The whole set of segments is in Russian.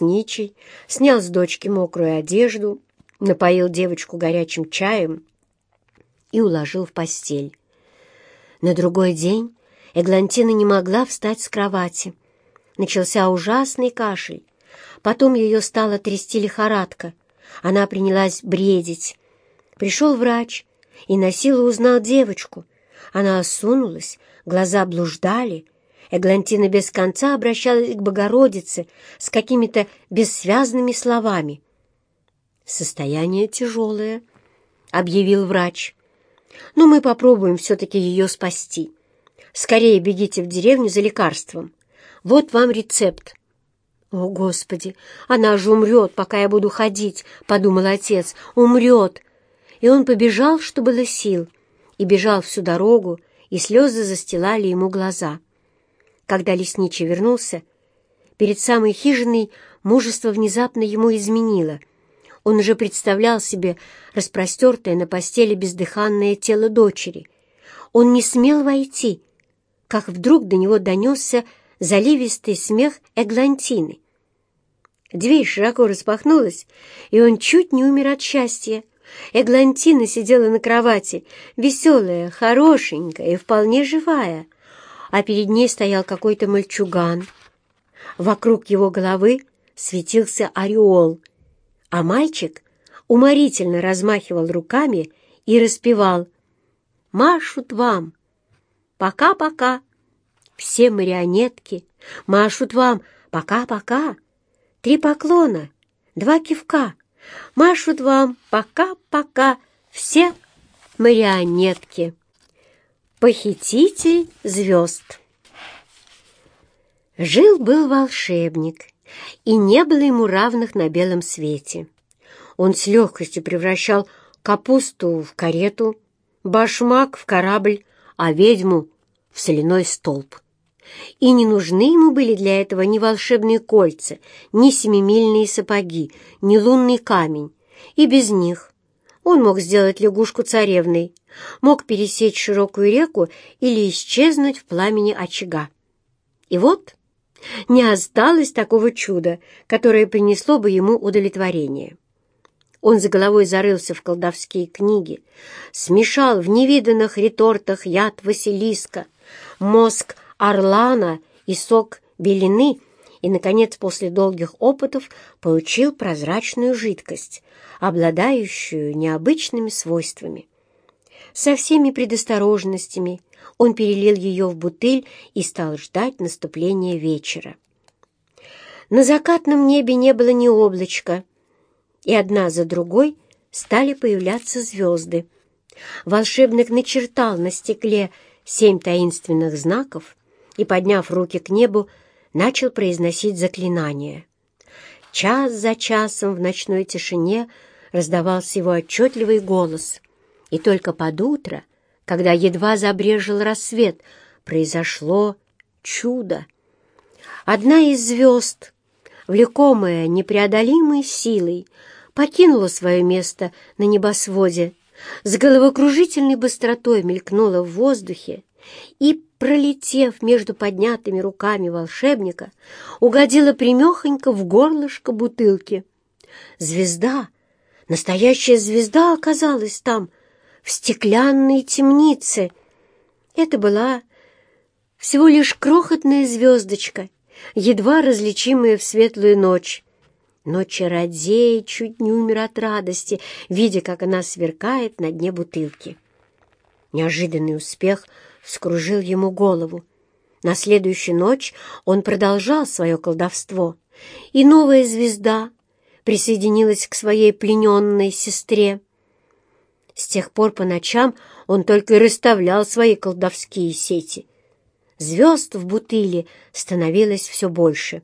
лесничий, снял с дочки мокрую одежду, напоил девочку горячим чаем и уложил в постель. На другой день Эглантина не могла встать с кровати. Начался ужасный кашель. Потом ее стала трясти лихорадка. Она принялась бредить. Пришел врач и на силу узнал девочку. Она осунулась, глаза блуждали. Эглантина без конца обращалась к Богородице с какими-то бессвязными словами. «Состояние тяжелое», — объявил врач. «Но мы попробуем все-таки ее спасти. Скорее бегите в деревню за лекарством. Вот вам рецепт». «О, Господи, она же умрет, пока я буду ходить», — подумал отец. «Умрет». И он побежал, что было сил, и бежал всю дорогу, и слезы застилали ему глаза. Когда лесничий вернулся, перед самой хижиной мужество внезапно ему изменило. Он уже представлял себе распростертое на постели бездыханное тело дочери. Он не смел войти, как вдруг до него донесся заливистый смех Эглантины. Дверь широко распахнулась, и он чуть не умер от счастья. Эглантина сидела на кровати, веселая, хорошенькая и вполне живая, а перед ней стоял какой-то мальчуган. Вокруг его головы светился ореол, а мальчик уморительно размахивал руками и распевал «Машут вам! Пока-пока!» Все марионетки машут вам «пока-пока». Три поклона, два кивка. Машут вам «пока-пока» все марионетки. Похититель звезд. Жил-был волшебник, и не было ему равных на белом свете. Он с легкостью превращал капусту в карету, башмак в корабль, а ведьму в соляной столб. И не нужны ему были для этого ни волшебные кольца, ни семимильные сапоги, ни лунный камень. И без них он мог сделать лягушку царевной, мог пересечь широкую реку или исчезнуть в пламени очага. И вот не осталось такого чуда, которое принесло бы ему удовлетворение. Он за головой зарылся в колдовские книги, смешал в невиданных ретортах яд Василиска, мозг орлана и сок белины и, наконец, после долгих опытов получил прозрачную жидкость, обладающую необычными свойствами. Со всеми предосторожностями он перелил ее в бутыль и стал ждать наступления вечера. На закатном небе не было ни облачка, и одна за другой стали появляться звезды. Волшебник начертал на стекле семь таинственных знаков и, подняв руки к небу, начал произносить заклинание. Час за часом в ночной тишине раздавался его отчетливый голос, и только под утро, когда едва забрежил рассвет, произошло чудо. Одна из звезд, влекомая непреодолимой силой, покинула свое место на небосводе, с головокружительной быстротой мелькнула в воздухе и, пролетев между поднятыми руками волшебника, угодила примехонько в горлышко бутылки. Звезда, настоящая звезда оказалась там, в стеклянной темнице. Это была всего лишь крохотная звездочка, едва различимая в светлую ночь. Но чародей чуть не умер от радости, видя, как она сверкает на дне бутылки. Неожиданный успех — вскружил ему голову. На следующую ночь он продолжал свое колдовство, и новая звезда присоединилась к своей плененной сестре. С тех пор по ночам он только и расставлял свои колдовские сети. Звезд в бутыле становилось все больше.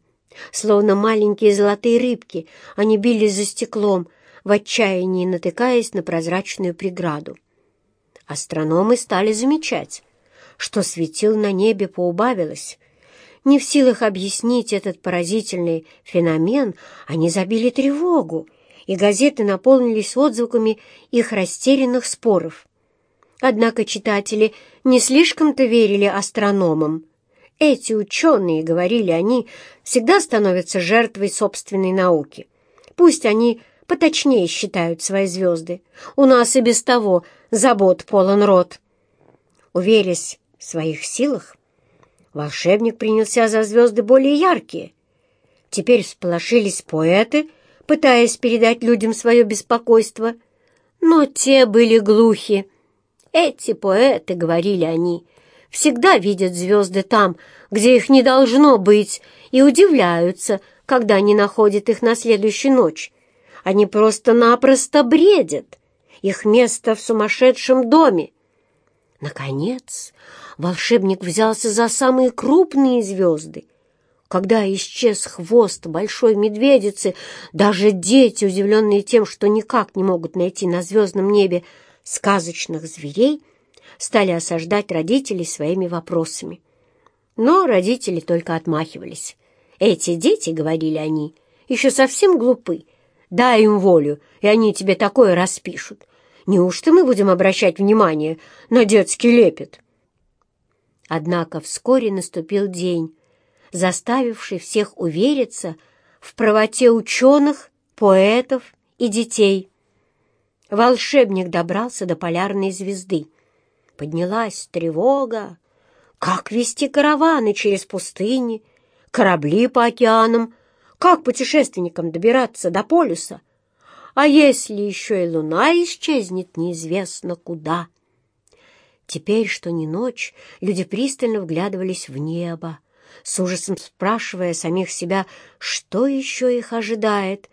Словно маленькие золотые рыбки, они бились за стеклом, в отчаянии натыкаясь на прозрачную преграду. Астрономы стали замечать, что светил на небе поубавилось. Не в силах объяснить этот поразительный феномен, они забили тревогу, и газеты наполнились отзвуками их растерянных споров. Однако читатели не слишком-то верили астрономам. Эти ученые, говорили они, всегда становятся жертвой собственной науки. Пусть они поточнее считают свои звезды. У нас и без того забот полон рот. Уверясь своих силах, волшебник принялся за звезды более яркие. Теперь всполошились поэты, пытаясь передать людям свое беспокойство, но те были глухи. Эти поэты, говорили они, — всегда видят звезды там, где их не должно быть, и удивляются, когда они находят их на следующую ночь. Они просто-напросто бредят. Их место в сумасшедшем доме. Наконец, волшебник взялся за самые крупные звезды. Когда исчез хвост большой медведицы, даже дети, удивленные тем, что никак не могут найти на звездном небе сказочных зверей, стали осаждать родителей своими вопросами. Но родители только отмахивались. «Эти дети, — говорили они, — еще совсем глупы. Дай им волю, и они тебе такое распишут. Неужто мы будем обращать внимание на детский лепет?» Однако вскоре наступил день, заставивший всех увериться в правоте ученых, поэтов и детей. Волшебник добрался до полярной звезды поднялась тревога. Как вести караваны через пустыни, корабли по океанам, как путешественникам добираться до полюса? А если еще и луна исчезнет неизвестно куда? Теперь, что не ночь, люди пристально вглядывались в небо, с ужасом спрашивая самих себя, что еще их ожидает.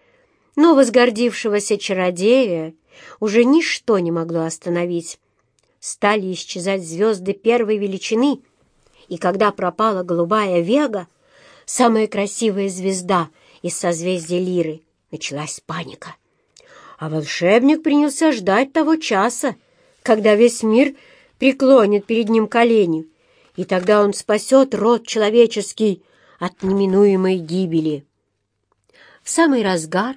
Но возгордившегося чародея уже ничто не могло остановить стали исчезать звезды первой величины, и когда пропала голубая Вега, самая красивая звезда из созвездия Лиры, началась паника. А волшебник принялся ждать того часа, когда весь мир преклонит перед ним колени, и тогда он спасет род человеческий от неминуемой гибели. В самый разгар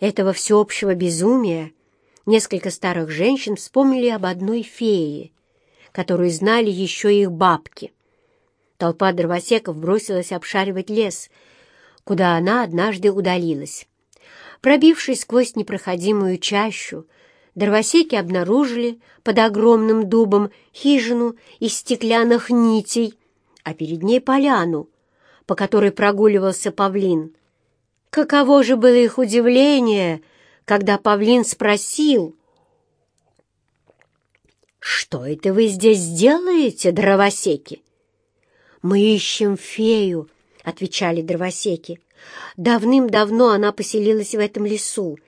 этого всеобщего безумия Несколько старых женщин вспомнили об одной фее, которую знали еще их бабки. Толпа дровосеков бросилась обшаривать лес, куда она однажды удалилась. Пробившись сквозь непроходимую чащу, дровосеки обнаружили под огромным дубом хижину из стеклянных нитей, а перед ней поляну, по которой прогуливался павлин. Каково же было их удивление — когда павлин спросил, «Что это вы здесь делаете, дровосеки?» «Мы ищем фею», — отвечали дровосеки. «Давным-давно она поселилась в этом лесу.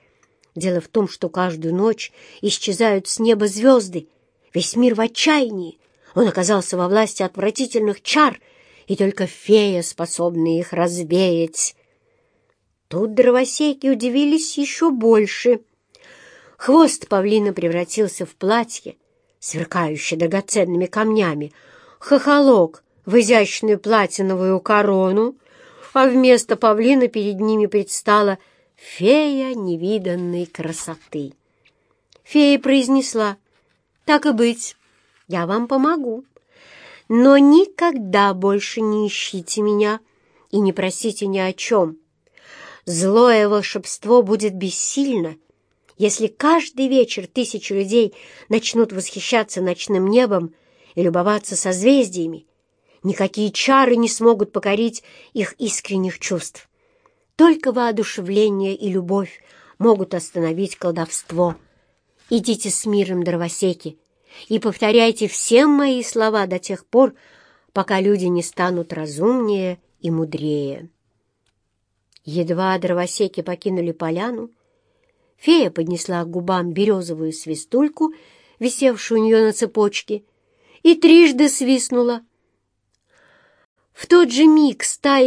Дело в том, что каждую ночь исчезают с неба звезды. Весь мир в отчаянии. Он оказался во власти отвратительных чар, и только фея способна их развеять». Тут дровосеки удивились еще больше. Хвост павлина превратился в платье, сверкающее драгоценными камнями, хохолок в изящную платиновую корону, а вместо павлина перед ними предстала фея невиданной красоты. Фея произнесла, «Так и быть, я вам помогу, но никогда больше не ищите меня и не просите ни о чем». Злое волшебство будет бессильно, если каждый вечер тысячи людей начнут восхищаться ночным небом и любоваться созвездиями. Никакие чары не смогут покорить их искренних чувств. Только воодушевление и любовь могут остановить колдовство. Идите с миром, дровосеки, и повторяйте все мои слова до тех пор, пока люди не станут разумнее и мудрее. Едва дровосеки покинули поляну, фея поднесла к губам березовую свистульку, висевшую у нее на цепочке, и трижды свистнула. В тот же миг стая